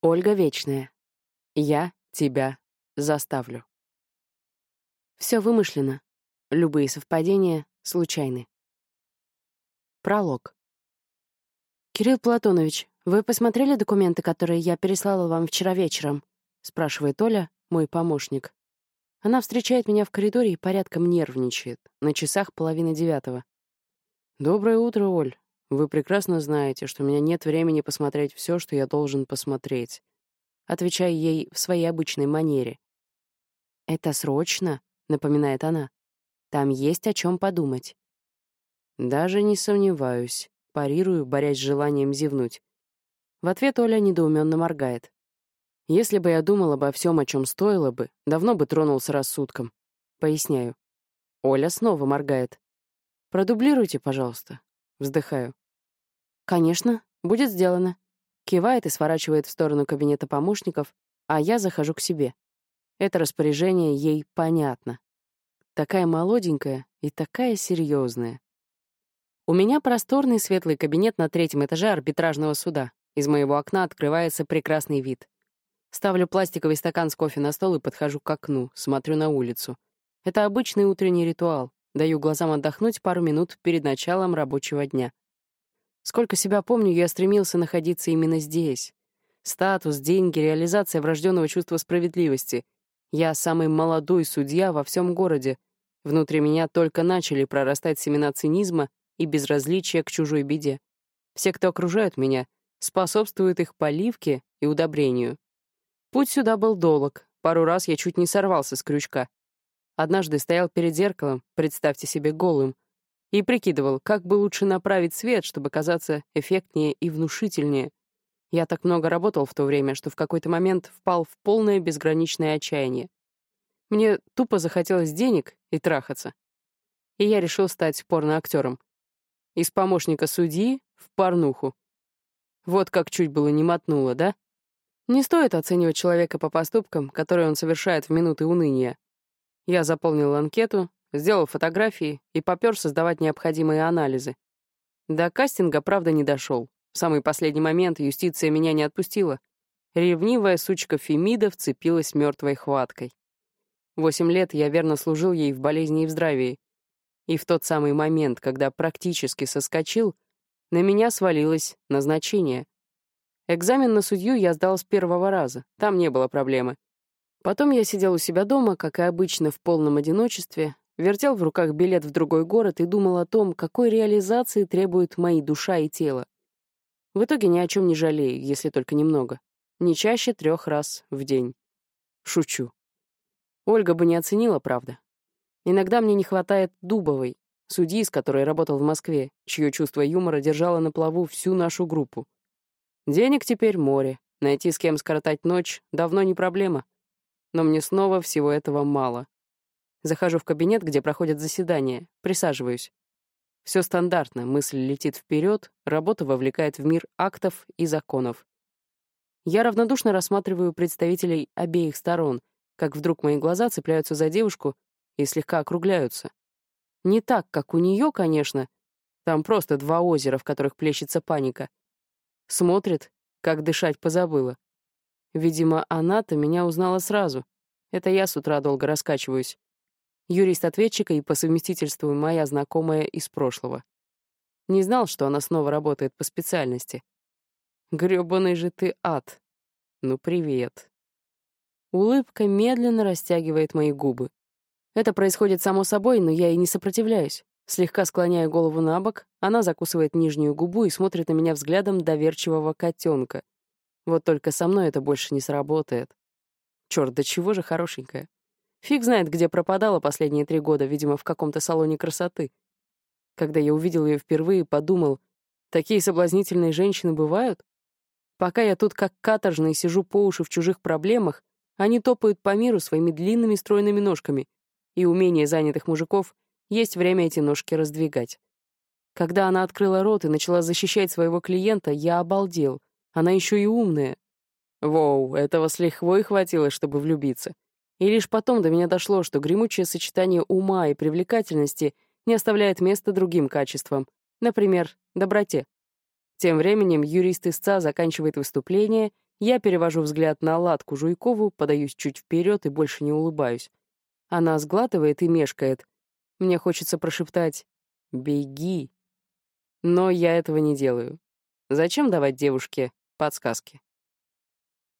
Ольга Вечная. Я тебя заставлю. Все вымышлено. Любые совпадения случайны. Пролог. «Кирилл Платонович, вы посмотрели документы, которые я переслала вам вчера вечером?» — спрашивает Оля, мой помощник. Она встречает меня в коридоре и порядком нервничает. На часах половина девятого. «Доброе утро, Оль. Вы прекрасно знаете, что у меня нет времени посмотреть все, что я должен посмотреть. Отвечаю ей в своей обычной манере. «Это срочно», — напоминает она. «Там есть о чем подумать». «Даже не сомневаюсь», — парирую, борясь с желанием зевнуть. В ответ Оля недоуменно моргает. «Если бы я думал обо всем, о чем стоило бы, давно бы тронулся рассудком». Поясняю. Оля снова моргает. «Продублируйте, пожалуйста». Вздыхаю. «Конечно, будет сделано». Кивает и сворачивает в сторону кабинета помощников, а я захожу к себе. Это распоряжение ей понятно. Такая молоденькая и такая серьезная. У меня просторный светлый кабинет на третьем этаже арбитражного суда. Из моего окна открывается прекрасный вид. Ставлю пластиковый стакан с кофе на стол и подхожу к окну, смотрю на улицу. Это обычный утренний ритуал. Даю глазам отдохнуть пару минут перед началом рабочего дня. Сколько себя помню, я стремился находиться именно здесь. Статус, деньги, реализация врожденного чувства справедливости. Я самый молодой судья во всем городе. Внутри меня только начали прорастать семена цинизма и безразличия к чужой беде. Все, кто окружают меня, способствуют их поливке и удобрению. Путь сюда был долг. Пару раз я чуть не сорвался с крючка. Однажды стоял перед зеркалом, представьте себе голым, и прикидывал, как бы лучше направить свет, чтобы казаться эффектнее и внушительнее. Я так много работал в то время, что в какой-то момент впал в полное безграничное отчаяние. Мне тупо захотелось денег и трахаться. И я решил стать порноактером. Из помощника судьи в порнуху. Вот как чуть было не мотнуло, да? Не стоит оценивать человека по поступкам, которые он совершает в минуты уныния. Я заполнил анкету, Сделал фотографии и попер создавать необходимые анализы. До кастинга, правда, не дошел. В самый последний момент юстиция меня не отпустила. Ревнивая сучка Фемида вцепилась мертвой хваткой. Восемь лет я верно служил ей в болезни и в здравии. И в тот самый момент, когда практически соскочил, на меня свалилось назначение. Экзамен на судью я сдал с первого раза, там не было проблемы. Потом я сидел у себя дома, как и обычно, в полном одиночестве, Вертел в руках билет в другой город и думал о том, какой реализации требуют мои душа и тело. В итоге ни о чем не жалею, если только немного. Не чаще трех раз в день. Шучу. Ольга бы не оценила, правда. Иногда мне не хватает Дубовой, судьи, с которой работал в Москве, чье чувство юмора держало на плаву всю нашу группу. Денег теперь море. Найти с кем скоротать ночь давно не проблема. Но мне снова всего этого мало. Захожу в кабинет, где проходят заседания, присаживаюсь. Все стандартно, мысль летит вперед, работа вовлекает в мир актов и законов. Я равнодушно рассматриваю представителей обеих сторон, как вдруг мои глаза цепляются за девушку и слегка округляются. Не так, как у нее, конечно. Там просто два озера, в которых плещется паника. Смотрит, как дышать позабыла. Видимо, она-то меня узнала сразу. Это я с утра долго раскачиваюсь юрист ответчика и по совместительству моя знакомая из прошлого. Не знал, что она снова работает по специальности. Грёбаный же ты ад. Ну, привет. Улыбка медленно растягивает мои губы. Это происходит само собой, но я и не сопротивляюсь. Слегка склоняя голову на бок, она закусывает нижнюю губу и смотрит на меня взглядом доверчивого котенка. Вот только со мной это больше не сработает. Черт, да чего же хорошенькая. Фиг знает, где пропадала последние три года, видимо, в каком-то салоне красоты. Когда я увидел ее впервые, подумал, такие соблазнительные женщины бывают? Пока я тут как каторжный сижу по уши в чужих проблемах, они топают по миру своими длинными стройными ножками, и умение занятых мужиков есть время эти ножки раздвигать. Когда она открыла рот и начала защищать своего клиента, я обалдел. Она еще и умная. Воу, этого с лихвой хватило, чтобы влюбиться. И лишь потом до меня дошло, что гремучее сочетание ума и привлекательности не оставляет места другим качествам, например, доброте. Тем временем юрист истца заканчивает выступление Я перевожу взгляд на ладку Жуйкову, подаюсь чуть вперед и больше не улыбаюсь. Она сглатывает и мешкает. Мне хочется прошептать «Беги». Но я этого не делаю. Зачем давать девушке подсказки?